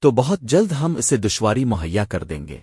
تو بہت جلد ہم اسے دشواری مہیا کر دیں گے۔